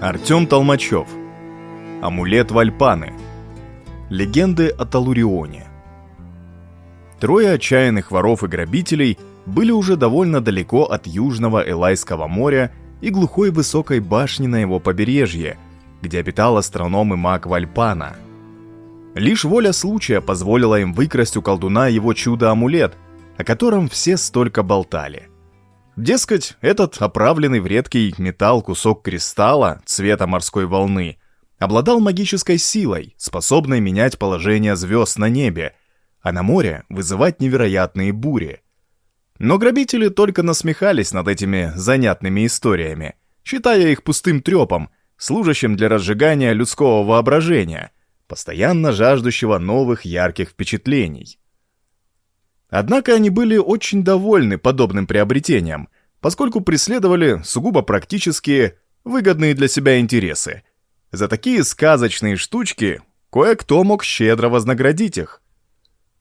Артем Толмачев. Амулет Вальпаны. Легенды о Талурионе. Трое отчаянных воров и грабителей были уже довольно далеко от южного Элайского моря и глухой высокой башни на его побережье, где обитал астроном и маг Вальпана. Лишь воля случая позволила им выкрасть у колдуна его чудо-амулет, о котором все столько болтали. Дескать, этот оправленный в редкий металл кусок кристалла цвета морской волны обладал магической силой, способной менять положение звезд на небе, а на море вызывать невероятные бури. Но грабители только насмехались над этими занятными историями, считая их пустым трепом, служащим для разжигания людского воображения, постоянно жаждущего новых ярких впечатлений. Однако они были очень довольны подобным приобретением, поскольку преследовали сугубо практические, выгодные для себя интересы. За такие сказочные штучки кое-кто мог щедро вознаградить их.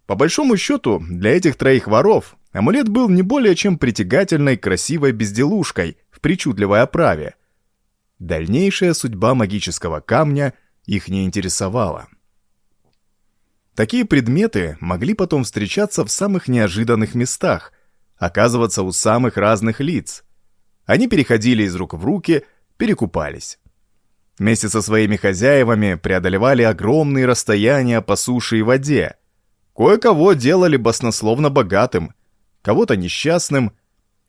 По большому счету, для этих троих воров амулет был не более чем притягательной красивой безделушкой в причудливой оправе. Дальнейшая судьба магического камня их не интересовала. Такие предметы могли потом встречаться в самых неожиданных местах, оказываться у самых разных лиц. Они переходили из рук в руки, перекупались. Вместе со своими хозяевами преодолевали огромные расстояния по суше и воде. Кое-кого делали баснословно богатым, кого-то несчастным,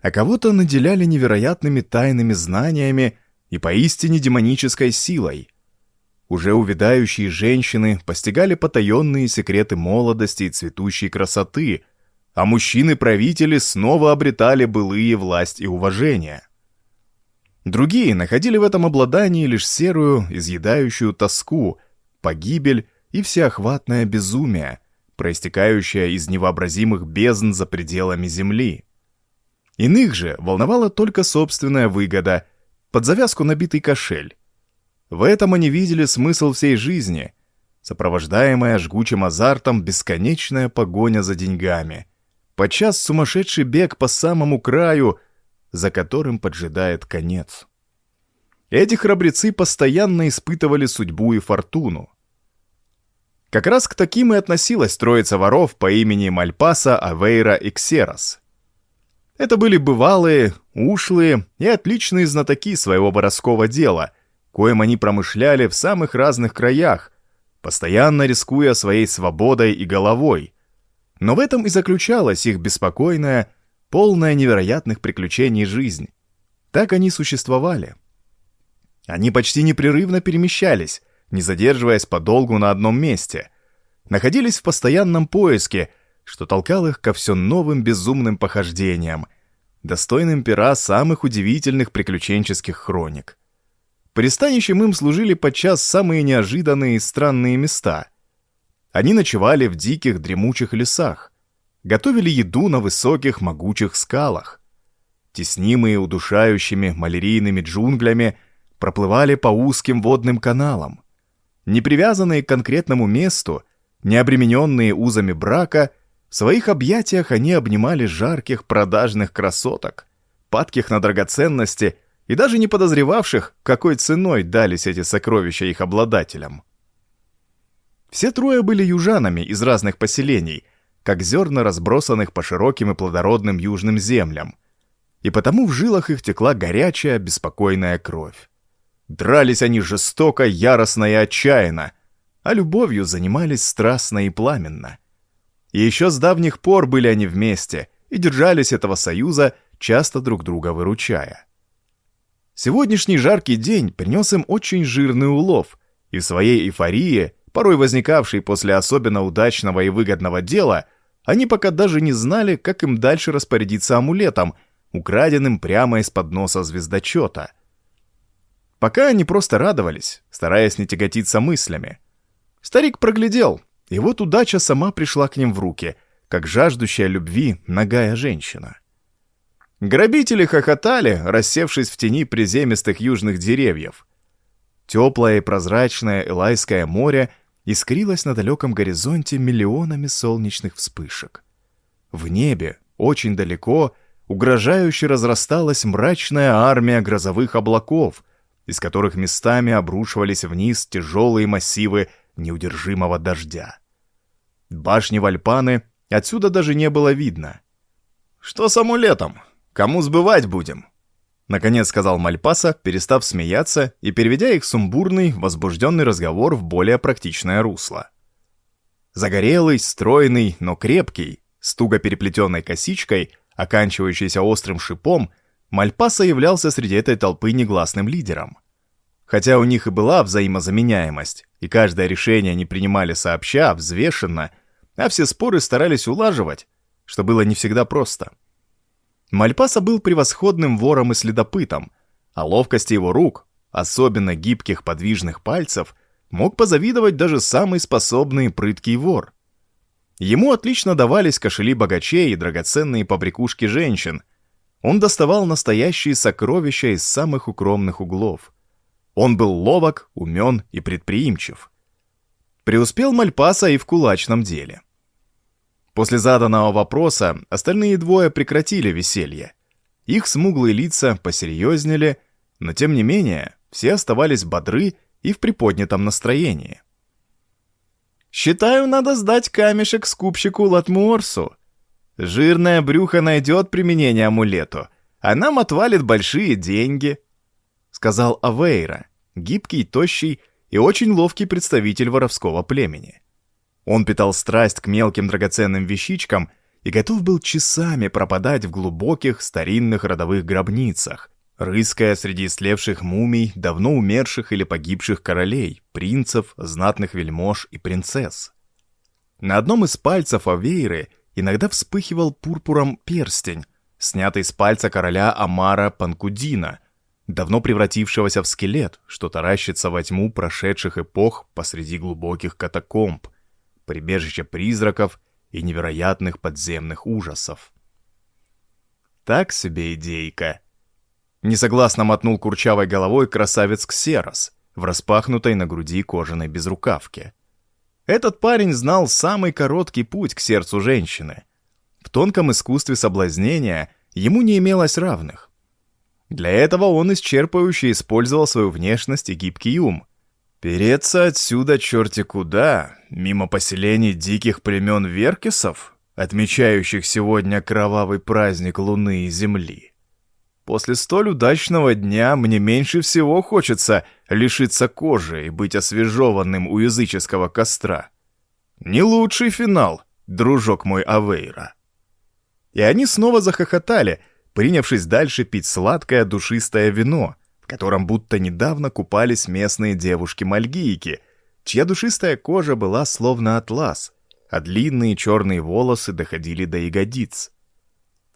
а кого-то наделяли невероятными тайными знаниями и поистине демонической силой. Уже увядающие женщины постигали потаенные секреты молодости и цветущей красоты, а мужчины-правители снова обретали былые власть и уважение. Другие находили в этом обладании лишь серую, изъедающую тоску, погибель и всеохватное безумие, проистекающее из невообразимых бездн за пределами Земли. Иных же волновала только собственная выгода, под завязку набитый кошель. В этом они видели смысл всей жизни, сопровождаемая жгучим азартом бесконечная погоня за деньгами, подчас сумасшедший бег по самому краю, за которым поджидает конец. Эти храбрецы постоянно испытывали судьбу и фортуну. Как раз к таким и относилась троица воров по имени Мальпаса, Авейра и Ксерос. Это были бывалые, ушлые и отличные знатоки своего воровского дела – коим они промышляли в самых разных краях, постоянно рискуя своей свободой и головой. Но в этом и заключалась их беспокойная, полная невероятных приключений жизнь. Так они существовали. Они почти непрерывно перемещались, не задерживаясь подолгу на одном месте. Находились в постоянном поиске, что толкал их ко все новым безумным похождениям, достойным пера самых удивительных приключенческих хроник. Пристанищем им служили подчас самые неожиданные и странные места. Они ночевали в диких дремучих лесах, готовили еду на высоких могучих скалах. Теснимые удушающими малярийными джунглями проплывали по узким водным каналам. Не привязанные к конкретному месту, не обремененные узами брака, в своих объятиях они обнимали жарких продажных красоток, падких на драгоценности – и даже не подозревавших, какой ценой дались эти сокровища их обладателям. Все трое были южанами из разных поселений, как зерна, разбросанных по широким и плодородным южным землям, и потому в жилах их текла горячая, беспокойная кровь. Дрались они жестоко, яростно и отчаянно, а любовью занимались страстно и пламенно. И еще с давних пор были они вместе и держались этого союза, часто друг друга выручая. Сегодняшний жаркий день принес им очень жирный улов, и в своей эйфории, порой возникавшей после особенно удачного и выгодного дела, они пока даже не знали, как им дальше распорядиться амулетом, украденным прямо из-под носа звездочета. Пока они просто радовались, стараясь не тяготиться мыслями. Старик проглядел, и вот удача сама пришла к ним в руки, как жаждущая любви нагая женщина. Грабители хохотали, рассевшись в тени приземистых южных деревьев. Теплое и прозрачное Элайское море искрилось на далеком горизонте миллионами солнечных вспышек. В небе, очень далеко, угрожающе разрасталась мрачная армия грозовых облаков, из которых местами обрушивались вниз тяжелые массивы неудержимого дождя. Башни Вальпаны отсюда даже не было видно. «Что с амулетом? Кому сбывать будем?» Наконец сказал Мальпаса, перестав смеяться и переведя их сумбурный, возбужденный разговор в более практичное русло. Загорелый, стройный, но крепкий, с туго переплетенной косичкой, оканчивающейся острым шипом, Мальпаса являлся среди этой толпы негласным лидером. Хотя у них и была взаимозаменяемость, и каждое решение они принимали сообща, взвешенно, а все споры старались улаживать, что было не всегда просто. Мальпаса был превосходным вором и следопытом, а ловкости его рук, особенно гибких подвижных пальцев, мог позавидовать даже самый способный и прыткий вор. Ему отлично давались кошели богачей и драгоценные побрякушки женщин. Он доставал настоящие сокровища из самых укромных углов. Он был ловок, умен и предприимчив. Преуспел Мальпаса и в кулачном деле. После заданного вопроса остальные двое прекратили веселье. Их смуглые лица посерьезнели, но тем не менее все оставались бодры и в приподнятом настроении. «Считаю, надо сдать камешек скупщику Латмуорсу. Жирное брюхо найдет применение амулету, а нам отвалит большие деньги», — сказал Авейра, гибкий, тощий и очень ловкий представитель воровского племени. Он питал страсть к мелким драгоценным вещичкам и готов был часами пропадать в глубоких старинных родовых гробницах, рыская среди слевших мумий давно умерших или погибших королей, принцев, знатных вельмож и принцесс. На одном из пальцев Авейры иногда вспыхивал пурпуром перстень, снятый с пальца короля Амара Панкудина, давно превратившегося в скелет, что таращится во тьму прошедших эпох посреди глубоких катакомб, прибежище призраков и невероятных подземных ужасов. Так себе идейка — Несогласно мотнул курчавой головой красавец Ксерос в распахнутой на груди кожаной безрукавке. Этот парень знал самый короткий путь к сердцу женщины. В тонком искусстве соблазнения ему не имелось равных. Для этого он исчерпывающе использовал свою внешность и гибкий ум. Переться отсюда черти куда, мимо поселений диких племен Веркисов, отмечающих сегодня кровавый праздник Луны и Земли. После столь удачного дня мне меньше всего хочется лишиться кожи и быть освежеванным у языческого костра. Не лучший финал, дружок мой Авейра. И они снова захохотали, принявшись дальше пить сладкое душистое вино, котором будто недавно купались местные девушки-мальгийки, чья душистая кожа была словно атлас, а длинные черные волосы доходили до ягодиц.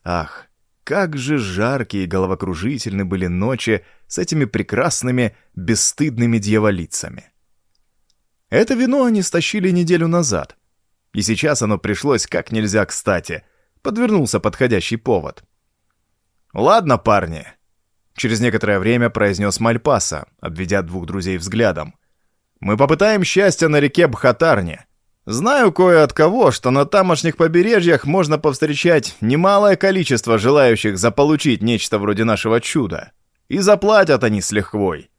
Ах, как же жаркие и головокружительны были ночи с этими прекрасными, бесстыдными дьяволицами. Это вино они стащили неделю назад, и сейчас оно пришлось как нельзя кстати, подвернулся подходящий повод. «Ладно, парни», — через некоторое время произнес Мальпаса, обведя двух друзей взглядом. «Мы попытаем счастье на реке Бхатарне. Знаю кое от кого, что на тамошних побережьях можно повстречать немалое количество желающих заполучить нечто вроде нашего чуда. И заплатят они с лихвой.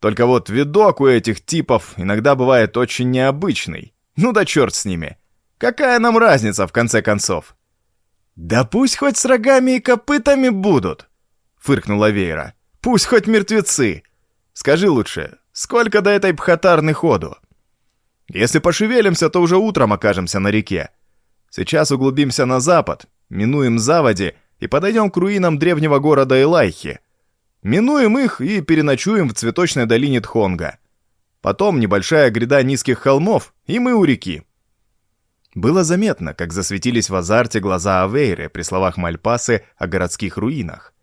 Только вот видок у этих типов иногда бывает очень необычный. Ну да черт с ними. Какая нам разница, в конце концов? «Да пусть хоть с рогами и копытами будут!» — фыркнула Вейра. «Пусть хоть мертвецы! Скажи лучше, сколько до этой пхатарны ходу?» Если пошевелимся, то уже утром окажемся на реке. Сейчас углубимся на запад, минуем заводи и подойдем к руинам древнего города Элайхи. Минуем их и переночуем в цветочной долине Тхонга. Потом небольшая гряда низких холмов, и мы у реки. Было заметно, как засветились в азарте глаза Авейры при словах Мальпасы о городских руинах.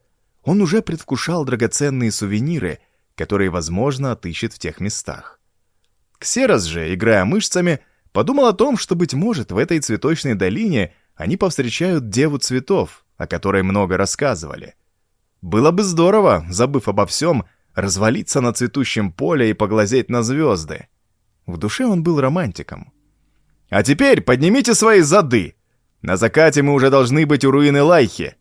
Он уже предвкушал драгоценные сувениры, которые, возможно, отыщет в тех местах. Ксерос же, играя мышцами, подумал о том, что, быть может, в этой цветочной долине они повстречают деву цветов, о которой много рассказывали. Было бы здорово, забыв обо всем, развалиться на цветущем поле и поглазеть на звезды. В душе он был романтиком. «А теперь поднимите свои зады! На закате мы уже должны быть у руины Лайхи!» —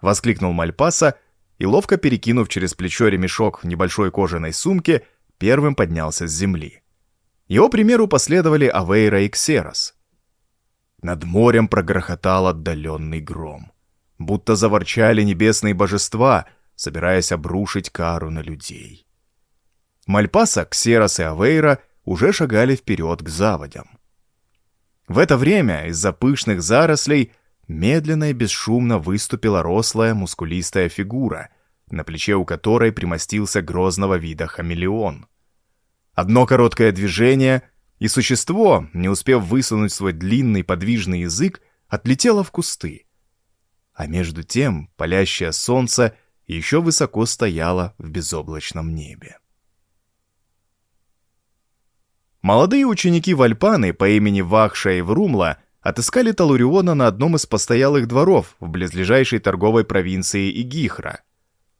воскликнул Мальпаса, и, ловко перекинув через плечо ремешок в небольшой кожаной сумке, первым поднялся с земли. Его примеру последовали Авейра и Ксерос. Над морем прогрохотал отдаленный гром. Будто заворчали небесные божества, собираясь обрушить кару на людей. Мальпаса, Ксерос и Авейра уже шагали вперед к заводям. В это время из-за пышных зарослей медленно и бесшумно выступила рослая мускулистая фигура, на плече у которой примостился грозного вида хамелеон. Одно короткое движение, и существо, не успев высунуть свой длинный подвижный язык, отлетело в кусты. А между тем палящее солнце еще высоко стояло в безоблачном небе. Молодые ученики Вальпаны по имени Вахша и Врумла отыскали Талуриона на одном из постоялых дворов в близлежащей торговой провинции Игихра.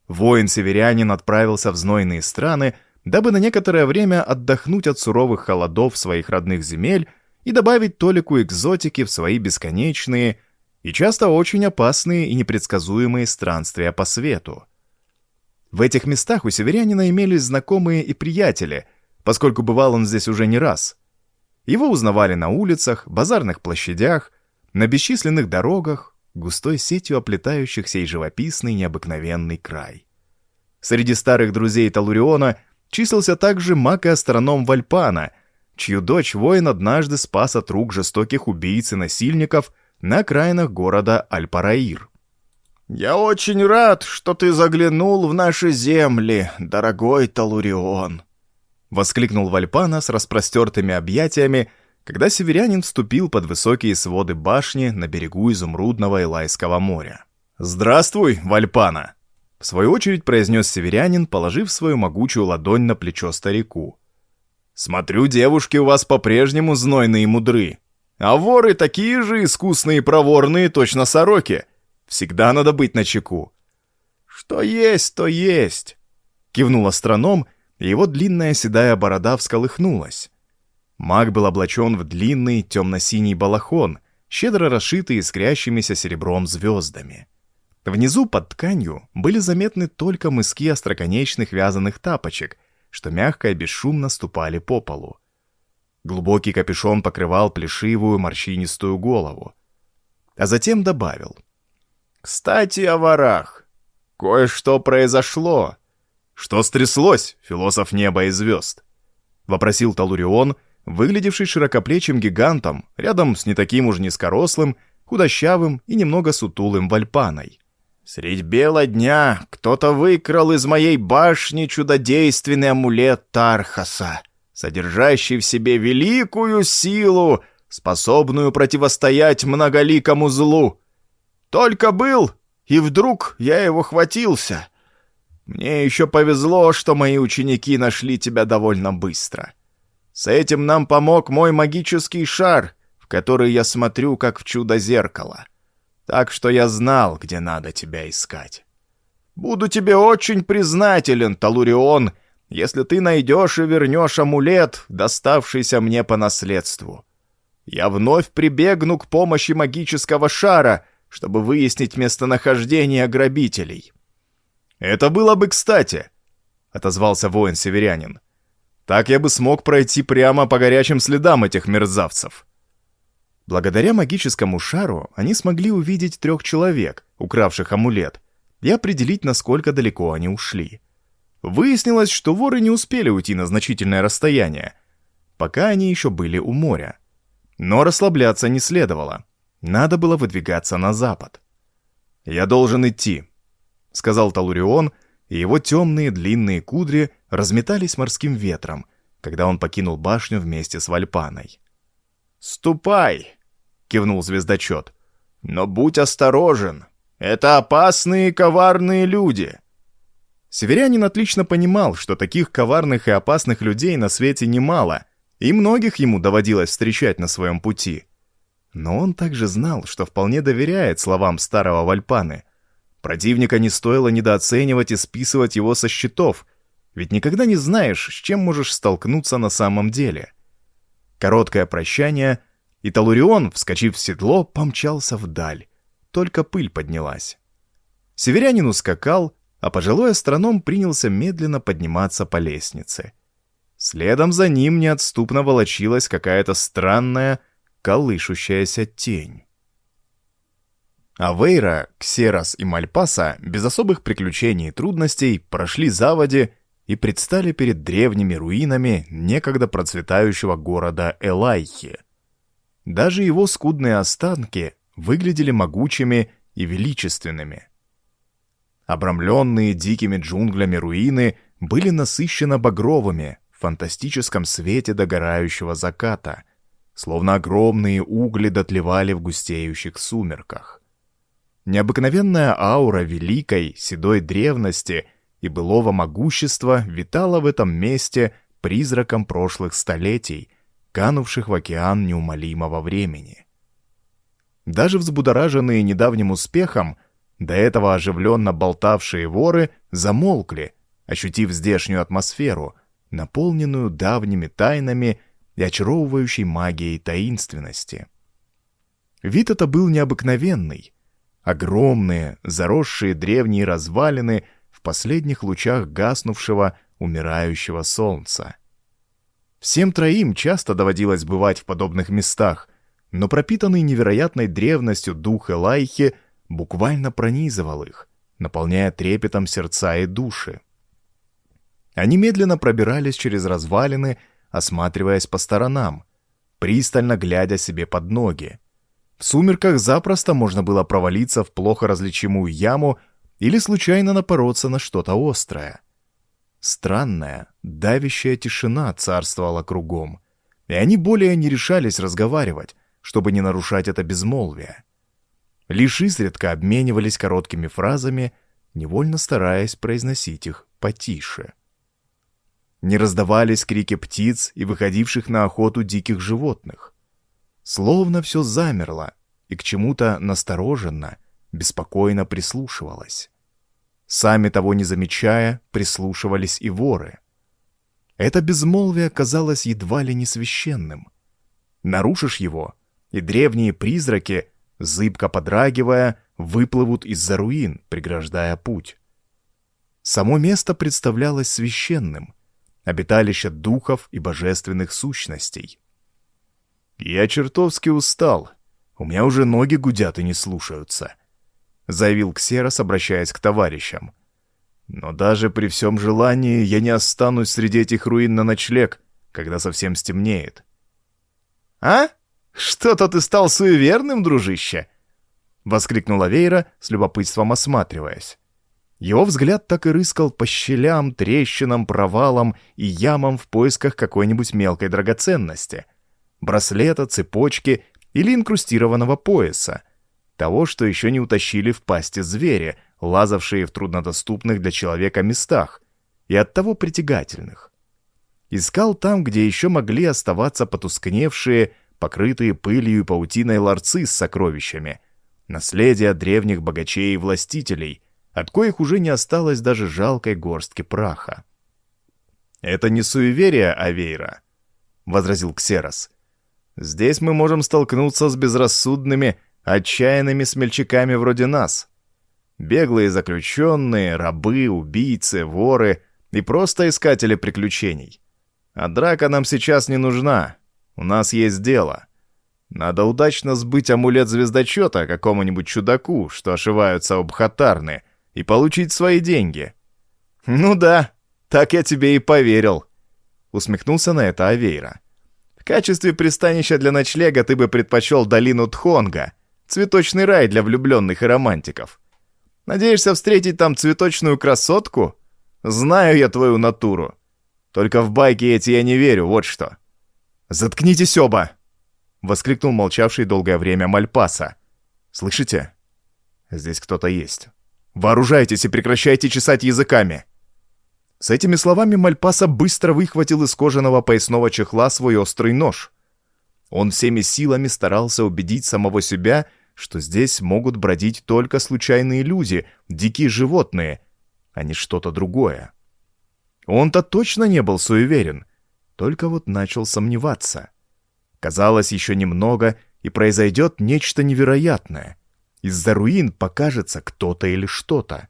Воин-северянин отправился в знойные страны, дабы на некоторое время отдохнуть от суровых холодов своих родных земель и добавить толику экзотики в свои бесконечные и часто очень опасные и непредсказуемые странствия по свету. В этих местах у северянина имелись знакомые и приятели, поскольку бывал он здесь уже не раз. Его узнавали на улицах, базарных площадях, на бесчисленных дорогах, густой сетью оплетающихся и живописный необыкновенный край. Среди старых друзей Талуриона числился также маг и астроном Вальпана, чью дочь воин однажды спас от рук жестоких убийц и насильников на окраинах города Альпараир. «Я очень рад, что ты заглянул в наши земли, дорогой Талурион», — воскликнул Вальпана с распростертыми объятиями, когда северянин вступил под высокие своды башни на берегу изумрудного Илайского моря. «Здравствуй, Вальпана!» В свою очередь произнес северянин, положив свою могучую ладонь на плечо старику. «Смотрю, девушки у вас по-прежнему знойные и мудры. А воры такие же искусные и проворные, точно сороки. Всегда надо быть начеку». «Что есть, то есть», — кивнул астроном, его длинная седая борода всколыхнулась. Маг был облачен в длинный темно-синий балахон, щедро расшитый искрящимися серебром звездами. Внизу под тканью были заметны только мыски остроконечных вязаных тапочек, что мягко и бесшумно ступали по полу. Глубокий капюшон покрывал плешивую морщинистую голову. А затем добавил. «Кстати, о ворах. Кое-что произошло». «Что стряслось, философ неба и звезд?» — вопросил Талурион, выглядевший широкоплечим гигантом, рядом с не таким уж низкорослым, худощавым и немного сутулым вальпаной. Средь бела дня кто-то выкрал из моей башни чудодейственный амулет Тархаса, содержащий в себе великую силу, способную противостоять многоликому злу. Только был, и вдруг я его хватился. Мне еще повезло, что мои ученики нашли тебя довольно быстро. С этим нам помог мой магический шар, в который я смотрю, как в чудо-зеркало. Так что я знал, где надо тебя искать. Буду тебе очень признателен, Талурион, если ты найдешь и вернешь амулет, доставшийся мне по наследству. Я вновь прибегну к помощи магического шара, чтобы выяснить местонахождение грабителей». «Это было бы кстати», — отозвался воин-северянин. «Так я бы смог пройти прямо по горячим следам этих мерзавцев». Благодаря магическому шару они смогли увидеть трех человек, укравших амулет, и определить, насколько далеко они ушли. Выяснилось, что воры не успели уйти на значительное расстояние, пока они еще были у моря. Но расслабляться не следовало. Надо было выдвигаться на запад. «Я должен идти», — сказал Талурион, и его темные длинные кудри разметались морским ветром, когда он покинул башню вместе с Вальпаной. «Ступай!» кивнул звездочет. «Но будь осторожен. Это опасные коварные люди». Северянин отлично понимал, что таких коварных и опасных людей на свете немало, и многих ему доводилось встречать на своем пути. Но он также знал, что вполне доверяет словам старого Вальпаны. Противника не стоило недооценивать и списывать его со счетов, ведь никогда не знаешь, с чем можешь столкнуться на самом деле. Короткое прощание — и Талурион, вскочив в седло, помчался вдаль. Только пыль поднялась. Северянин ускакал, а пожилой астроном принялся медленно подниматься по лестнице. Следом за ним неотступно волочилась какая-то странная, колышущаяся тень. Авейра, Ксерас и Мальпаса без особых приключений и трудностей прошли заводи и предстали перед древними руинами некогда процветающего города Элайхи. Даже его скудные останки выглядели могучими и величественными. Обрамленные дикими джунглями руины были насыщенно багровыми в фантастическом свете догорающего заката, словно огромные угли дотлевали в густеющих сумерках. Необыкновенная аура великой, седой древности и былого могущества витала в этом месте призраком прошлых столетий, канувших в океан неумолимого времени. Даже взбудораженные недавним успехом, до этого оживленно болтавшие воры замолкли, ощутив здешнюю атмосферу, наполненную давними тайнами и очаровывающей магией таинственности. Вид это был необыкновенный. Огромные, заросшие древние развалины в последних лучах гаснувшего, умирающего солнца. Всем троим часто доводилось бывать в подобных местах, но пропитанный невероятной древностью дух Элайхи буквально пронизывал их, наполняя трепетом сердца и души. Они медленно пробирались через развалины, осматриваясь по сторонам, пристально глядя себе под ноги. В сумерках запросто можно было провалиться в плохо различимую яму или случайно напороться на что-то острое. Странная, давящая тишина царствовала кругом, и они более не решались разговаривать, чтобы не нарушать это безмолвие. Лишь изредка обменивались короткими фразами, невольно стараясь произносить их потише. Не раздавались крики птиц и выходивших на охоту диких животных. Словно все замерло и к чему-то настороженно, беспокойно прислушивалось. Сами того не замечая, прислушивались и воры. Это безмолвие казалось едва ли не священным. Нарушишь его, и древние призраки, зыбко подрагивая, выплывут из-за руин, преграждая путь. Само место представлялось священным, обиталище духов и божественных сущностей. «Я чертовски устал. У меня уже ноги гудят и не слушаются», — заявил Ксерос, обращаясь к товарищам. «Но даже при всем желании я не останусь среди этих руин на ночлег, когда совсем стемнеет». «А?» «Что-то ты стал суеверным, дружище!» — воскликнула Вейра, с любопытством осматриваясь. Его взгляд так и рыскал по щелям, трещинам, провалам и ямам в поисках какой-нибудь мелкой драгоценности. Браслета, цепочки или инкрустированного пояса. Того, что еще не утащили в пасти звери, лазавшие в труднодоступных для человека местах, и оттого притягательных. Искал там, где еще могли оставаться потускневшие, покрытые пылью и паутиной ларцы с сокровищами, наследие древних богачей и властителей, от коих уже не осталось даже жалкой горстки праха. «Это не суеверие, Авейра», — возразил Ксерос. «Здесь мы можем столкнуться с безрассудными, отчаянными смельчаками вроде нас. Беглые заключенные, рабы, убийцы, воры и просто искатели приключений. А драка нам сейчас не нужна, у нас есть дело. Надо удачно сбыть амулет звездочета какому-нибудь чудаку, что ошиваются об хатарны, и получить свои деньги. Ну да, так я тебе и поверил. Усмехнулся на это Авейра. Качестве пристанища для ночлега ты бы предпочел долину Тхонга, цветочный рай для влюбленных и романтиков. Надеешься встретить там цветочную красотку? Знаю я твою натуру. Только в байки эти я не верю, вот что. «Заткнитесь оба!» — воскликнул молчавший долгое время Мальпаса. «Слышите? Здесь кто-то есть. Вооружайтесь и прекращайте чесать языками!» С этими словами Мальпаса быстро выхватил из кожаного поясного чехла свой острый нож. Он всеми силами старался убедить самого себя, что здесь могут бродить только случайные люди, дикие животные, а не что-то другое. Он-то точно не был суеверен, только вот начал сомневаться. Казалось, еще немного, и произойдет нечто невероятное. Из-за руин покажется кто-то или что-то.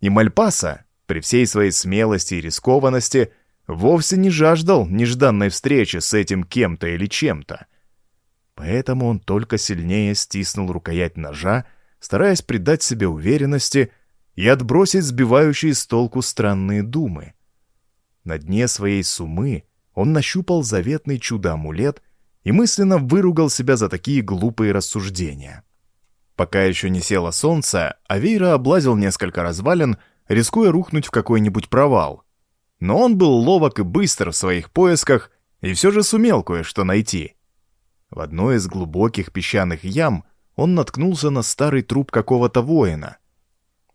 И Мальпаса, при всей своей смелости и рискованности, вовсе не жаждал нежданной встречи с этим кем-то или чем-то. Поэтому он только сильнее стиснул рукоять ножа, стараясь придать себе уверенности и отбросить сбивающие с толку странные думы. На дне своей сумы он нащупал заветный чудо-амулет и мысленно выругал себя за такие глупые рассуждения. Пока еще не село солнце, Авейра облазил несколько развалин, рискуя рухнуть в какой-нибудь провал. Но он был ловок и быстр в своих поисках и все же сумел кое-что найти. В одной из глубоких песчаных ям он наткнулся на старый труп какого-то воина.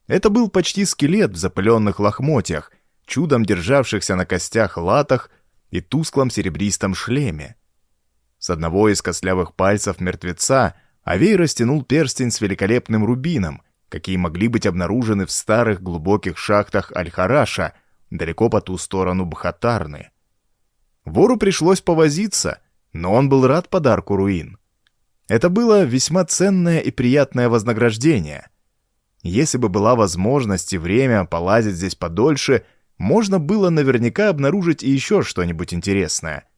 Это был почти скелет в запыленных лохмотьях, чудом державшихся на костях латах и тусклом серебристом шлеме. С одного из костлявых пальцев мертвеца Авей растянул перстень с великолепным рубином, какие могли быть обнаружены в старых глубоких шахтах Аль-Хараша, далеко по ту сторону Бхатарны. Вору пришлось повозиться, но он был рад подарку руин. Это было весьма ценное и приятное вознаграждение. Если бы была возможность и время полазить здесь подольше, можно было наверняка обнаружить и еще что-нибудь интересное.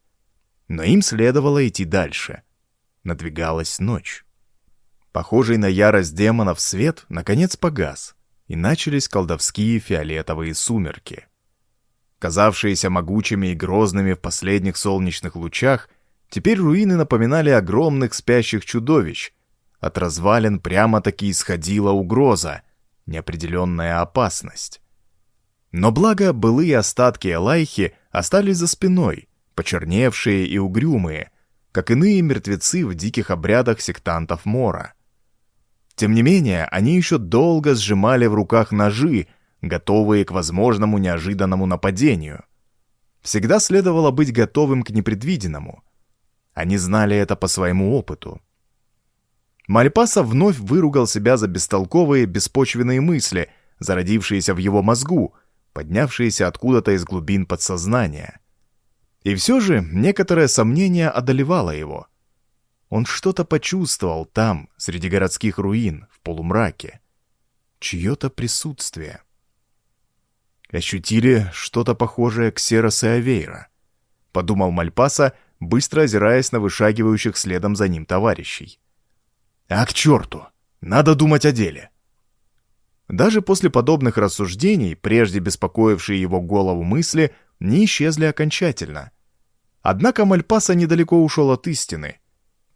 Но им следовало идти дальше. Надвигалась ночь. Похожий на ярость демонов свет наконец погас, и начались колдовские фиолетовые сумерки. Казавшиеся могучими и грозными в последних солнечных лучах, теперь руины напоминали огромных спящих чудовищ. От развалин прямо-таки исходила угроза, неопределенная опасность. Но благо былые остатки Элайхи остались за спиной, почерневшие и угрюмые, как иные мертвецы в диких обрядах сектантов Мора. Тем не менее, они еще долго сжимали в руках ножи, готовые к возможному неожиданному нападению. Всегда следовало быть готовым к непредвиденному. Они знали это по своему опыту. Мальпаса вновь выругал себя за бестолковые, беспочвенные мысли, зародившиеся в его мозгу, поднявшиеся откуда-то из глубин подсознания. И все же некоторое сомнение одолевало его — он что-то почувствовал там, среди городских руин, в полумраке. Чье-то присутствие. Ощутили что-то похожее к Серос Авейра. Подумал Мальпаса, быстро озираясь на вышагивающих следом за ним товарищей. «А к черту! Надо думать о деле!» Даже после подобных рассуждений, прежде беспокоившие его голову мысли, не исчезли окончательно. Однако Мальпаса недалеко ушел от истины —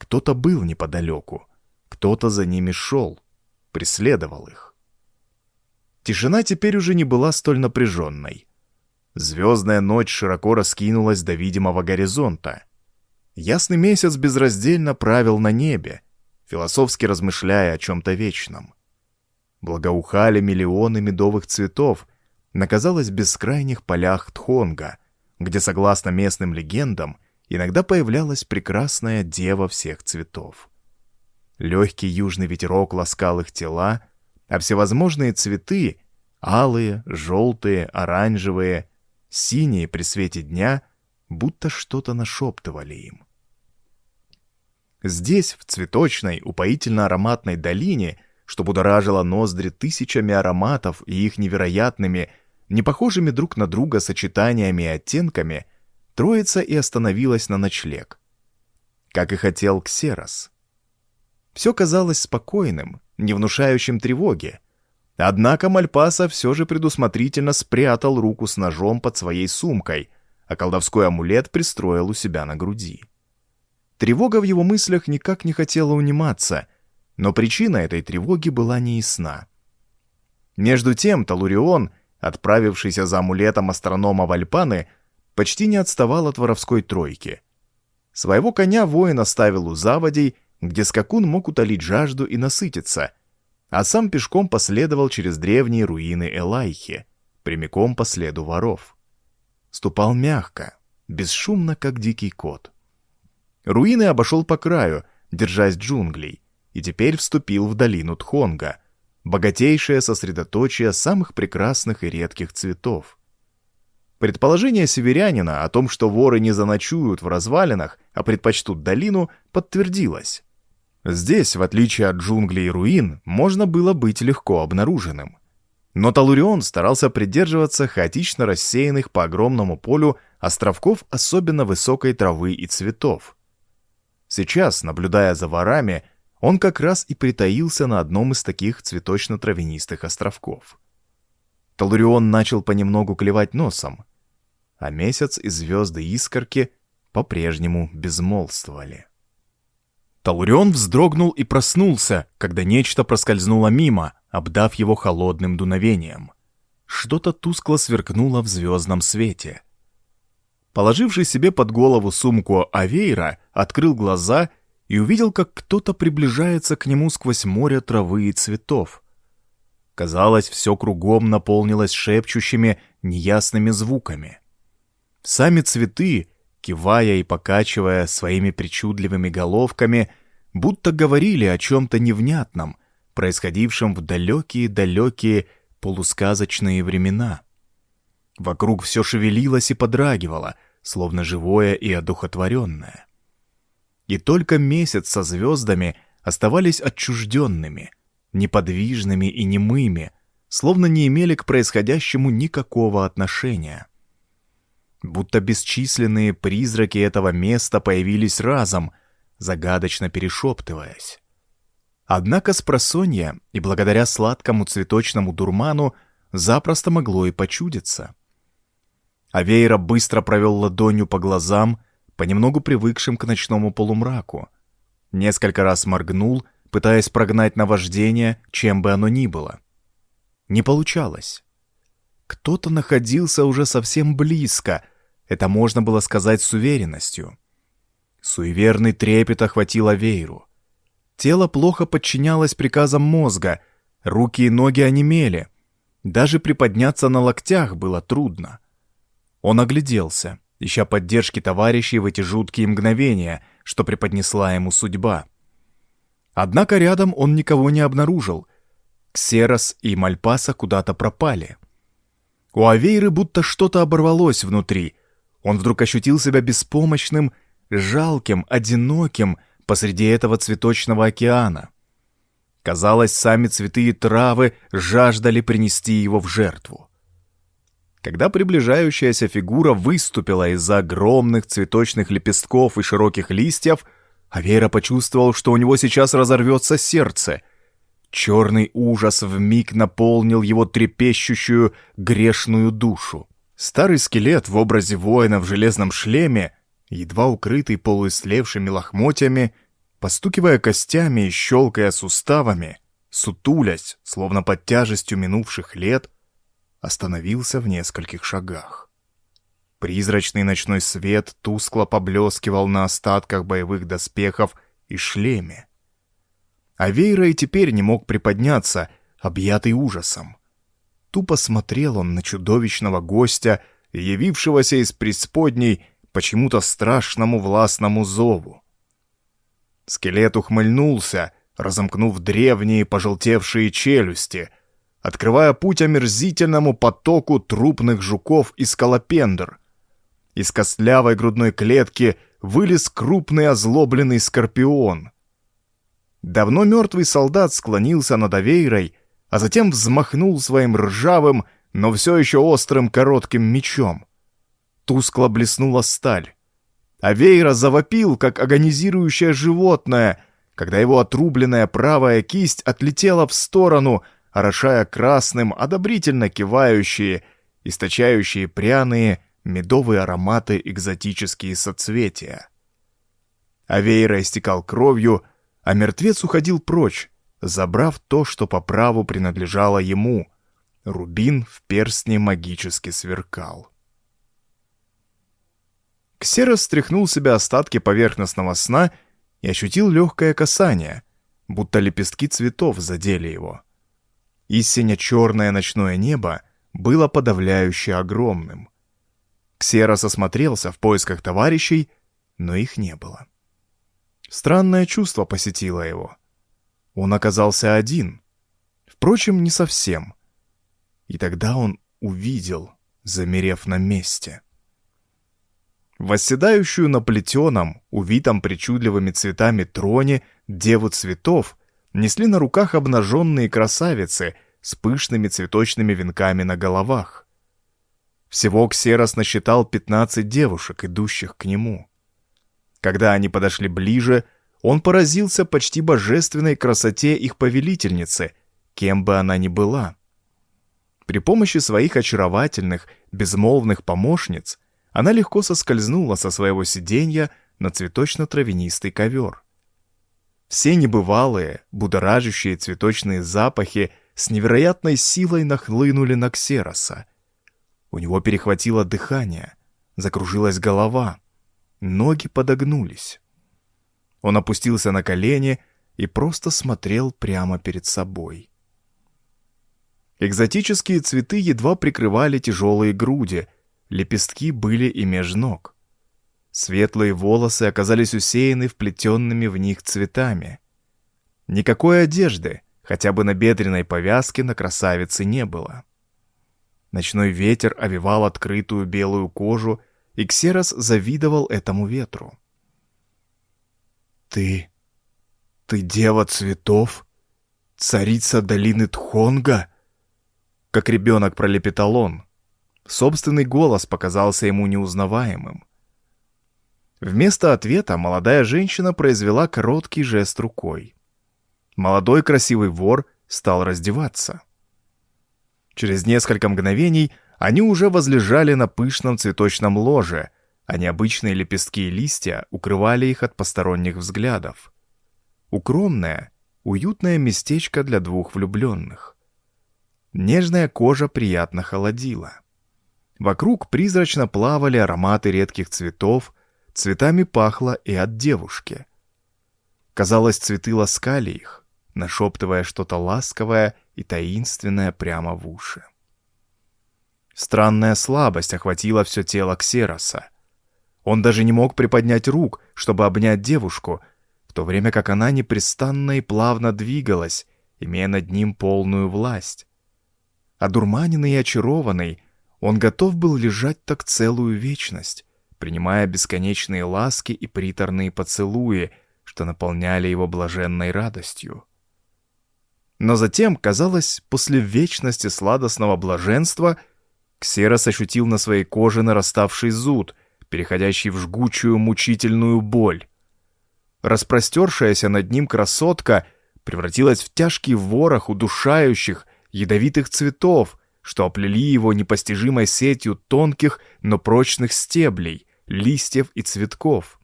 кто-то был неподалеку, кто-то за ними шел, преследовал их. Тишина теперь уже не была столь напряженной. Звездная ночь широко раскинулась до видимого горизонта. Ясный месяц безраздельно правил на небе, философски размышляя о чем-то вечном. Благоухали миллионы медовых цветов на, казалось, бескрайних полях Тхонга, где, согласно местным легендам, иногда появлялась прекрасная дева всех цветов. Легкий южный ветерок ласкал их тела, а всевозможные цветы — алые, желтые, оранжевые, синие при свете дня — будто что-то нашептывали им. Здесь, в цветочной, упоительно-ароматной долине, что будоражило ноздри тысячами ароматов и их невероятными, не похожими друг на друга сочетаниями и оттенками, троица и остановилась на ночлег. Как и хотел Ксерос. Все казалось спокойным, не внушающим тревоги. Однако Мальпаса все же предусмотрительно спрятал руку с ножом под своей сумкой, а колдовской амулет пристроил у себя на груди. Тревога в его мыслях никак не хотела униматься, но причина этой тревоги была неясна. Между тем Талурион, отправившийся за амулетом астронома Вальпаны, почти не отставал от воровской тройки. Своего коня воин оставил у заводей, где скакун мог утолить жажду и насытиться, а сам пешком последовал через древние руины Элайхи, прямиком по следу воров. Ступал мягко, бесшумно, как дикий кот. Руины обошел по краю, держась джунглей, и теперь вступил в долину Тхонга, богатейшее сосредоточие самых прекрасных и редких цветов. Предположение северянина о том, что воры не заночуют в развалинах, а предпочтут долину, подтвердилось. Здесь, в отличие от джунглей и руин, можно было быть легко обнаруженным. Но Талурион старался придерживаться хаотично рассеянных по огромному полю островков особенно высокой травы и цветов. Сейчас, наблюдая за ворами, он как раз и притаился на одном из таких цветочно-травянистых островков. Талурион начал понемногу клевать носом, а месяц и звезды искорки по-прежнему безмолвствовали. Талурион вздрогнул и проснулся, когда нечто проскользнуло мимо, обдав его холодным дуновением. Что-то тускло сверкнуло в звездном свете. Положивший себе под голову сумку Авейра, открыл глаза и увидел, как кто-то приближается к нему сквозь море травы и цветов. Казалось, все кругом наполнилось шепчущими, неясными звуками. Сами цветы, кивая и покачивая своими причудливыми головками, будто говорили о чем-то невнятном, происходившем в далекие-далекие полусказочные времена. Вокруг все шевелилось и подрагивало, словно живое и одухотворенное. И только месяц со звездами оставались отчужденными, неподвижными и немыми, словно не имели к происходящему никакого отношения. Будто бесчисленные призраки этого места появились разом, загадочно перешептываясь. Однако с просонья и благодаря сладкому цветочному дурману запросто могло и почудиться. Авейра быстро провел ладонью по глазам, понемногу привыкшим к ночному полумраку. Несколько раз моргнул, пытаясь прогнать наваждение, чем бы оно ни было. Не получалось. Кто-то находился уже совсем близко, это можно было сказать с уверенностью. Суеверный трепет охватил Авейру. Тело плохо подчинялось приказам мозга, руки и ноги онемели. Даже приподняться на локтях было трудно. Он огляделся, ища поддержки товарищей в эти жуткие мгновения, что преподнесла ему судьба. Однако рядом он никого не обнаружил. Ксерос и Мальпаса куда-то пропали. У Авейры будто что-то оборвалось внутри. Он вдруг ощутил себя беспомощным, жалким, одиноким, посреди этого цветочного океана. Казалось, сами цветы и травы жаждали принести его в жертву. Когда приближающаяся фигура выступила из-за огромных цветочных лепестков и широких листьев, Авера почувствовал, что у него сейчас разорвется сердце. Черный ужас вмиг наполнил его трепещущую, грешную душу. Старый скелет в образе воина в железном шлеме едва укрытый полуислевшими лохмотьями, постукивая костями и щелкая суставами, сутулясь, словно под тяжестью минувших лет, остановился в нескольких шагах. Призрачный ночной свет тускло поблескивал на остатках боевых доспехов и шлеме. А Вейра и теперь не мог приподняться, объятый ужасом. Тупо смотрел он на чудовищного гостя, явившегося из преисподней почему-то страшному властному зову. Скелет ухмыльнулся, разомкнув древние пожелтевшие челюсти, открывая путь омерзительному потоку трупных жуков и скалопендр. Из костлявой грудной клетки вылез крупный озлобленный скорпион. Давно мертвый солдат склонился над Авейрой, а затем взмахнул своим ржавым, но все еще острым коротким мечом. Тускло блеснула сталь. А Вейра завопил, как агонизирующее животное, когда его отрубленная правая кисть отлетела в сторону, орошая красным одобрительно кивающие, источающие пряные, медовые ароматы экзотические соцветия. Авейра истекал кровью, а мертвец уходил прочь, забрав то, что по праву принадлежало ему. Рубин в перстне магически сверкал. Ксера стряхнул себя остатки поверхностного сна и ощутил легкое касание, будто лепестки цветов задели его. Истинно черное ночное небо было подавляюще огромным. Ксерос осмотрелся в поисках товарищей, но их не было. Странное чувство посетило его. Он оказался один. Впрочем, не совсем. И тогда он увидел, замерев на месте — Восседающую на плетеном, увитом причудливыми цветами троне деву цветов несли на руках обнаженные красавицы с пышными цветочными венками на головах. Всего Ксерос насчитал 15 девушек, идущих к нему. Когда они подошли ближе, он поразился почти божественной красоте их повелительницы, кем бы она ни была. При помощи своих очаровательных, безмолвных помощниц она легко соскользнула со своего сиденья на цветочно-травянистый ковер. Все небывалые, будоражащие цветочные запахи с невероятной силой нахлынули на Ксероса. У него перехватило дыхание, закружилась голова, ноги подогнулись. Он опустился на колени и просто смотрел прямо перед собой. Экзотические цветы едва прикрывали тяжелые груди, лепестки были и меж ног. Светлые волосы оказались усеяны вплетенными в них цветами. Никакой одежды, хотя бы на бедренной повязке, на красавице не было. Ночной ветер овивал открытую белую кожу, и Ксерос завидовал этому ветру. «Ты... ты дева цветов? Царица долины Тхонга?» Как ребенок пролепетал он. Собственный голос показался ему неузнаваемым. Вместо ответа молодая женщина произвела короткий жест рукой. Молодой красивый вор стал раздеваться. Через несколько мгновений они уже возлежали на пышном цветочном ложе, а необычные лепестки и листья укрывали их от посторонних взглядов. Укромное, уютное местечко для двух влюбленных. Нежная кожа приятно холодила. Вокруг призрачно плавали ароматы редких цветов, Цветами пахло и от девушки. Казалось, цветы ласкали их, нашептывая что-то ласковое и таинственное прямо в уши. Странная слабость охватила все тело Ксероса. Он даже не мог приподнять рук, чтобы обнять девушку, в то время как она непрестанно и плавно двигалась, имея над ним полную власть. Одурманенный и очарованный, он готов был лежать так целую вечность, принимая бесконечные ласки и приторные поцелуи, что наполняли его блаженной радостью. Но затем, казалось, после вечности сладостного блаженства, Ксерос ощутил на своей коже нараставший зуд, переходящий в жгучую мучительную боль. Распростершаяся над ним красотка превратилась в тяжкий ворох удушающих, ядовитых цветов, что оплели его непостижимой сетью тонких, но прочных стеблей, листьев и цветков.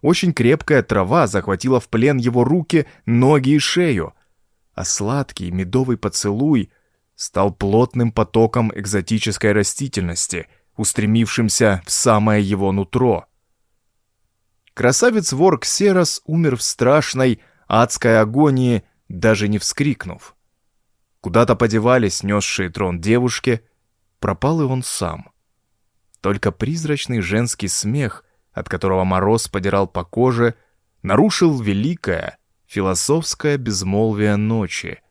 Очень крепкая трава захватила в плен его руки, ноги и шею, а сладкий медовый поцелуй стал плотным потоком экзотической растительности, устремившимся в самое его нутро. Красавец-вор Ксерос умер в страшной адской агонии, даже не вскрикнув. Куда-то подевались несшие трон девушки, пропал и он сам. Только призрачный женский смех, от которого мороз подирал по коже, нарушил великое философское безмолвие ночи,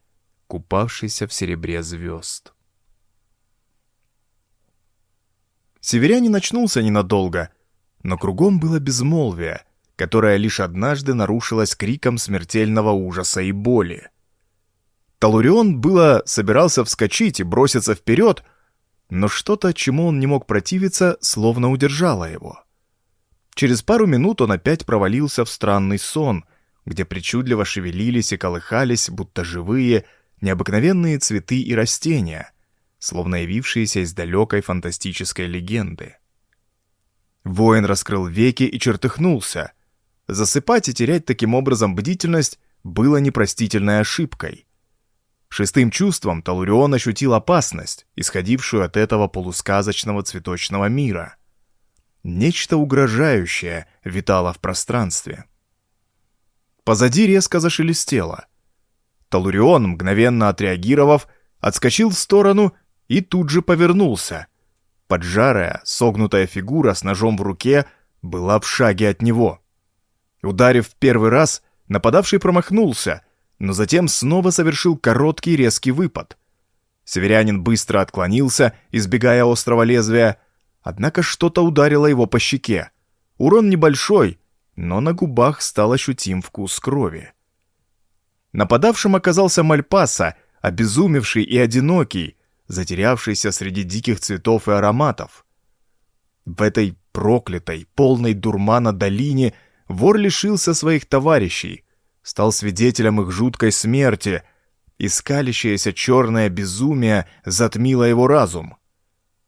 купавшейся в серебре звезд. Северянин очнулся ненадолго, но кругом было безмолвие, которое лишь однажды нарушилось криком смертельного ужаса и боли. Талурион было собирался вскочить и броситься вперед, но что-то, чему он не мог противиться, словно удержало его. Через пару минут он опять провалился в странный сон, где причудливо шевелились и колыхались, будто живые, необыкновенные цветы и растения, словно явившиеся из далекой фантастической легенды. Воин раскрыл веки и чертыхнулся. Засыпать и терять таким образом бдительность было непростительной ошибкой — Шестым чувством Талурион ощутил опасность, исходившую от этого полусказочного цветочного мира. Нечто угрожающее витало в пространстве. Позади резко зашелестело. Талурион, мгновенно отреагировав, отскочил в сторону и тут же повернулся. Поджарая, согнутая фигура с ножом в руке была в шаге от него. Ударив в первый раз, нападавший промахнулся — но затем снова совершил короткий резкий выпад. Северянин быстро отклонился, избегая острого лезвия, однако что-то ударило его по щеке. Урон небольшой, но на губах стал ощутим вкус крови. Нападавшим оказался Мальпаса, обезумевший и одинокий, затерявшийся среди диких цветов и ароматов. В этой проклятой, полной дурмана долине вор лишился своих товарищей, стал свидетелем их жуткой смерти, и скалящееся черное безумие затмило его разум.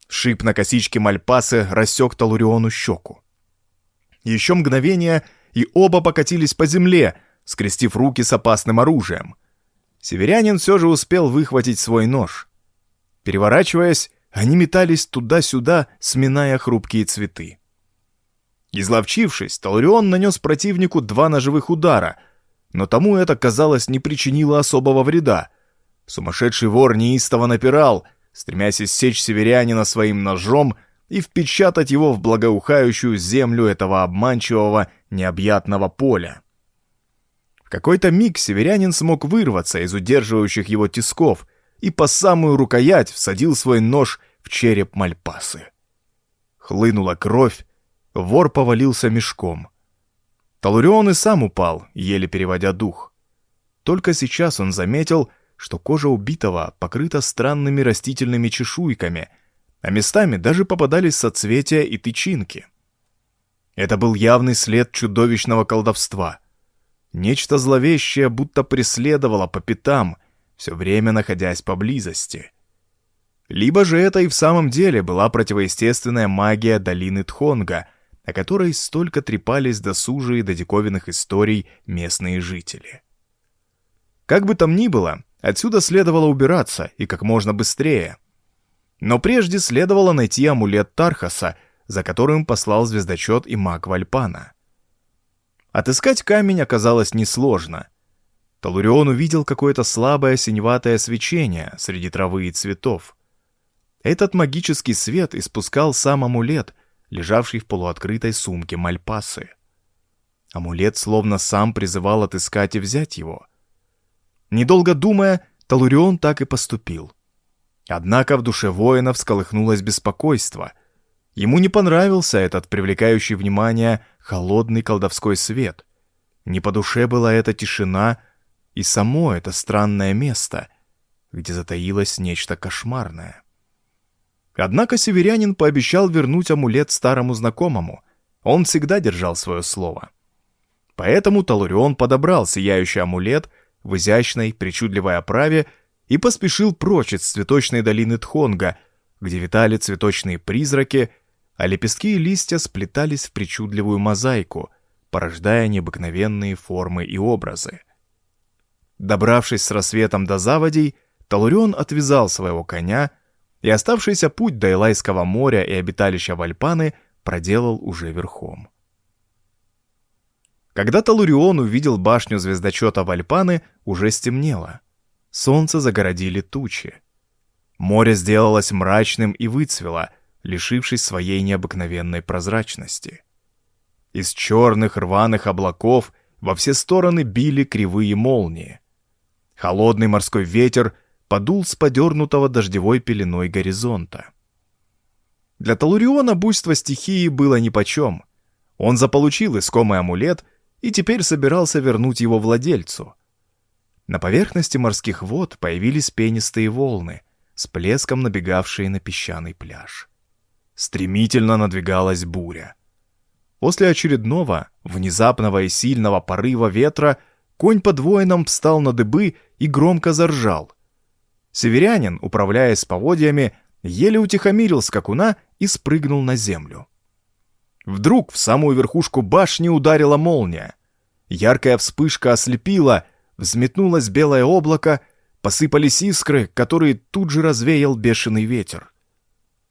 Шип на косичке Мальпасы рассек Талуриону щеку. Еще мгновение, и оба покатились по земле, скрестив руки с опасным оружием. Северянин все же успел выхватить свой нож. Переворачиваясь, они метались туда-сюда, сминая хрупкие цветы. Изловчившись, Талурион нанес противнику два ножевых удара, но тому это, казалось, не причинило особого вреда. Сумасшедший вор неистово напирал, стремясь иссечь северянина своим ножом и впечатать его в благоухающую землю этого обманчивого необъятного поля. В какой-то миг северянин смог вырваться из удерживающих его тисков и по самую рукоять всадил свой нож в череп Мальпасы. Хлынула кровь, вор повалился мешком. Талурион и сам упал, еле переводя дух. Только сейчас он заметил, что кожа убитого покрыта странными растительными чешуйками, а местами даже попадались соцветия и тычинки. Это был явный след чудовищного колдовства. Нечто зловещее будто преследовало по пятам, все время находясь поблизости. Либо же это и в самом деле была противоестественная магия долины Тхонга, о которой столько трепались досужие до диковинных историй местные жители. Как бы там ни было, отсюда следовало убираться и как можно быстрее. Но прежде следовало найти амулет Тархаса, за которым послал звездочет и маг Вальпана. Отыскать камень оказалось несложно. Талурион увидел какое-то слабое синеватое свечение среди травы и цветов. Этот магический свет испускал сам амулет, лежавший в полуоткрытой сумке Мальпасы. Амулет словно сам призывал отыскать и взять его. Недолго думая, Талурион так и поступил. Однако в душе воина всколыхнулось беспокойство. Ему не понравился этот привлекающий внимание холодный колдовской свет. Не по душе была эта тишина, и само это странное место, где затаилось нечто кошмарное. Однако северянин пообещал вернуть амулет старому знакомому. Он всегда держал свое слово. Поэтому Талурион подобрал сияющий амулет в изящной, причудливой оправе и поспешил прочь из цветочной долины Тхонга, где витали цветочные призраки, а лепестки и листья сплетались в причудливую мозаику, порождая необыкновенные формы и образы. Добравшись с рассветом до заводей, Талурион отвязал своего коня, и оставшийся путь до Элайского моря и обиталища Вальпаны проделал уже верхом. Когда Талурион увидел башню звездочета Вальпаны, уже стемнело. Солнце загородили тучи. Море сделалось мрачным и выцвело, лишившись своей необыкновенной прозрачности. Из черных рваных облаков во все стороны били кривые молнии. Холодный морской ветер подул с подернутого дождевой пеленой горизонта. Для Талуриона буйство стихии было нипочем. Он заполучил искомый амулет и теперь собирался вернуть его владельцу. На поверхности морских вод появились пенистые волны, с плеском набегавшие на песчаный пляж. Стремительно надвигалась буря. После очередного, внезапного и сильного порыва ветра конь под воином встал на дыбы и громко заржал. Северянин, управляясь поводьями, еле утихомирил скакуна и спрыгнул на землю. Вдруг в самую верхушку башни ударила молния. Яркая вспышка ослепила, взметнулось белое облако, посыпались искры, которые тут же развеял бешеный ветер.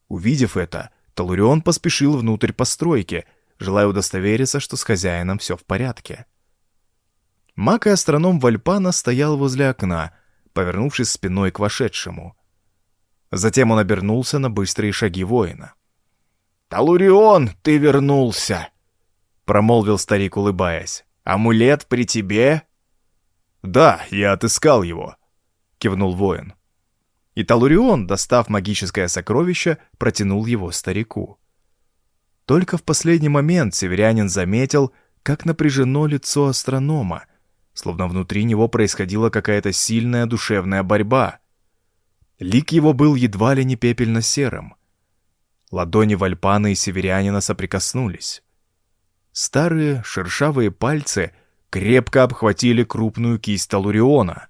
Увидев это, Талурион поспешил внутрь постройки, желая удостовериться, что с хозяином все в порядке. Маг и астроном Вальпана стоял возле окна, повернувшись спиной к вошедшему. Затем он обернулся на быстрые шаги воина. «Талурион, ты вернулся!» — промолвил старик, улыбаясь. «Амулет при тебе?» «Да, я отыскал его», — кивнул воин. И Талурион, достав магическое сокровище, протянул его старику. Только в последний момент северянин заметил, как напряжено лицо астронома, словно внутри него происходила какая-то сильная душевная борьба. Лик его был едва ли не пепельно-серым. Ладони Вальпана и северянина соприкоснулись. Старые шершавые пальцы крепко обхватили крупную кисть Талуриона.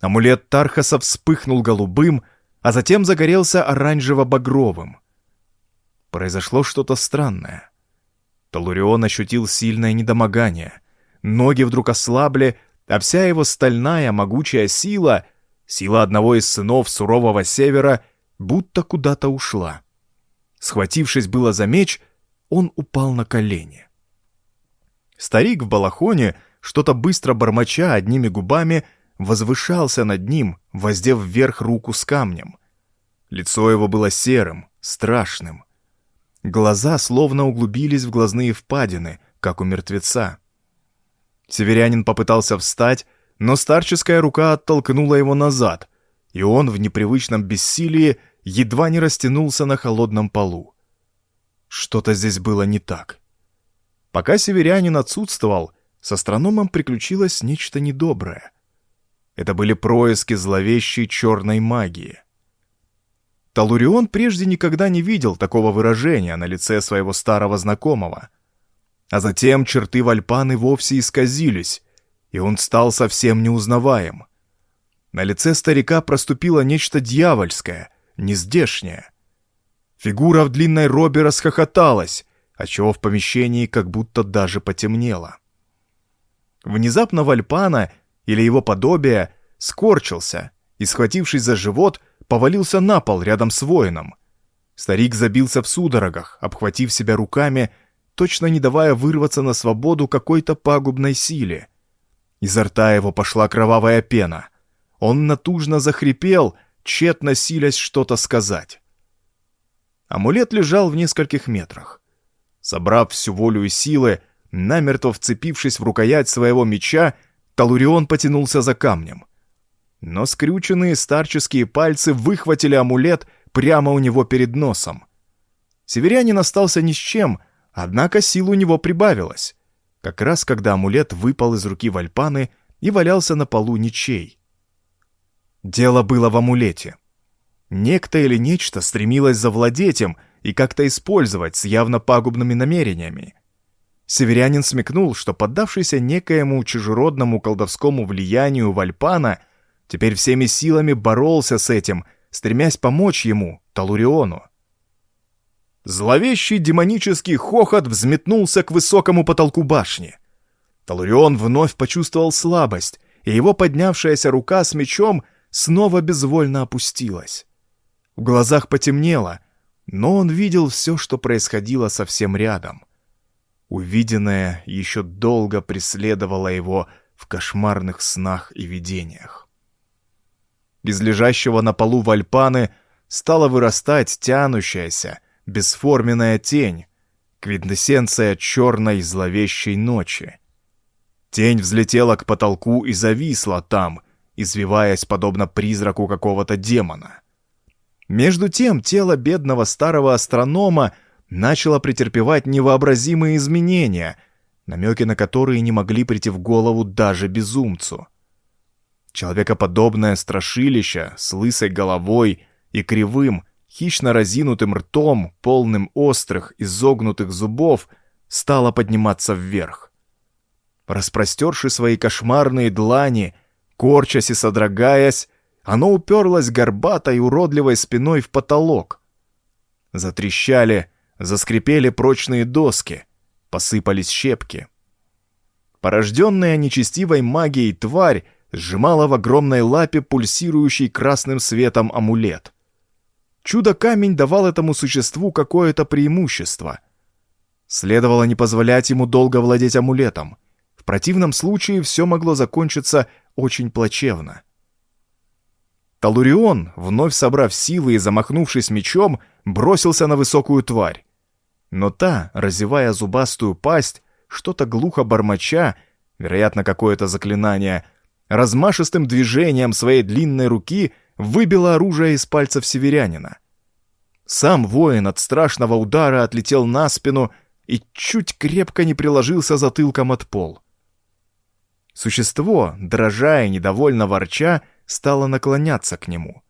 Амулет Тархаса вспыхнул голубым, а затем загорелся оранжево-багровым. Произошло что-то странное. Талурион ощутил сильное недомогание. Ноги вдруг ослабли, а вся его стальная могучая сила, сила одного из сынов сурового севера, будто куда-то ушла. Схватившись было за меч, он упал на колени. Старик в балахоне, что-то быстро бормоча одними губами, возвышался над ним, воздев вверх руку с камнем. Лицо его было серым, страшным. Глаза словно углубились в глазные впадины, как у мертвеца. Северянин попытался встать, но старческая рука оттолкнула его назад, и он в непривычном бессилии едва не растянулся на холодном полу. Что-то здесь было не так. Пока северянин отсутствовал, с астрономом приключилось нечто недоброе. Это были происки зловещей черной магии. Талурион прежде никогда не видел такого выражения на лице своего старого знакомого. А затем черты Вальпаны вовсе исказились, и он стал совсем неузнаваем. На лице старика проступило нечто дьявольское, нездешнее. Фигура в длинной робе расхохоталась, отчего в помещении как будто даже потемнело. Внезапно Вальпана или его подобие скорчился и, схватившись за живот, повалился на пол рядом с воином. Старик забился в судорогах, обхватив себя руками, точно не давая вырваться на свободу какой-то пагубной силе. Изо рта его пошла кровавая пена. Он натужно захрипел, тщетно силясь что-то сказать. Амулет лежал в нескольких метрах. Собрав всю волю и силы, намертво вцепившись в рукоять своего меча, Талурион потянулся за камнем. Но скрюченные старческие пальцы выхватили амулет прямо у него перед носом. Северянин остался ни с чем, однако сил у него прибавилось, как раз когда амулет выпал из руки Вальпаны и валялся на полу ничей. Дело было в амулете. Некто или нечто стремилось завладеть им и как-то использовать с явно пагубными намерениями. Северянин смекнул, что поддавшийся некоему чужеродному колдовскому влиянию Вальпана теперь всеми силами боролся с этим, стремясь помочь ему, Талуриону. Зловещий демонический хохот взметнулся к высокому потолку башни. Талурион вновь почувствовал слабость, и его поднявшаяся рука с мечом снова безвольно опустилась. В глазах потемнело, но он видел все, что происходило совсем рядом. Увиденное еще долго преследовало его в кошмарных снах и видениях. Из лежащего на полу вальпаны стала вырастать тянущаяся, бесформенная тень, квинтэссенция черной зловещей ночи. Тень взлетела к потолку и зависла там, извиваясь подобно призраку какого-то демона. Между тем тело бедного старого астронома начало претерпевать невообразимые изменения, намеки на которые не могли прийти в голову даже безумцу. Человекоподобное страшилище с лысой головой и кривым, хищно разинутым ртом, полным острых, изогнутых зубов, стало подниматься вверх. Распростерши свои кошмарные длани, корчась и содрогаясь, оно уперлось горбатой уродливой спиной в потолок. Затрещали, заскрипели прочные доски, посыпались щепки. Порожденная нечестивой магией тварь сжимала в огромной лапе пульсирующий красным светом амулет. Чудо-камень давал этому существу какое-то преимущество. Следовало не позволять ему долго владеть амулетом. В противном случае все могло закончиться очень плачевно. Талурион, вновь собрав силы и замахнувшись мечом, бросился на высокую тварь. Но та, разевая зубастую пасть, что-то глухо бормоча, вероятно, какое-то заклинание, размашистым движением своей длинной руки выбила оружие из пальцев северянина. Сам воин от страшного удара отлетел на спину и чуть крепко не приложился затылком от пол. Существо, дрожа и недовольно ворча, стало наклоняться к нему.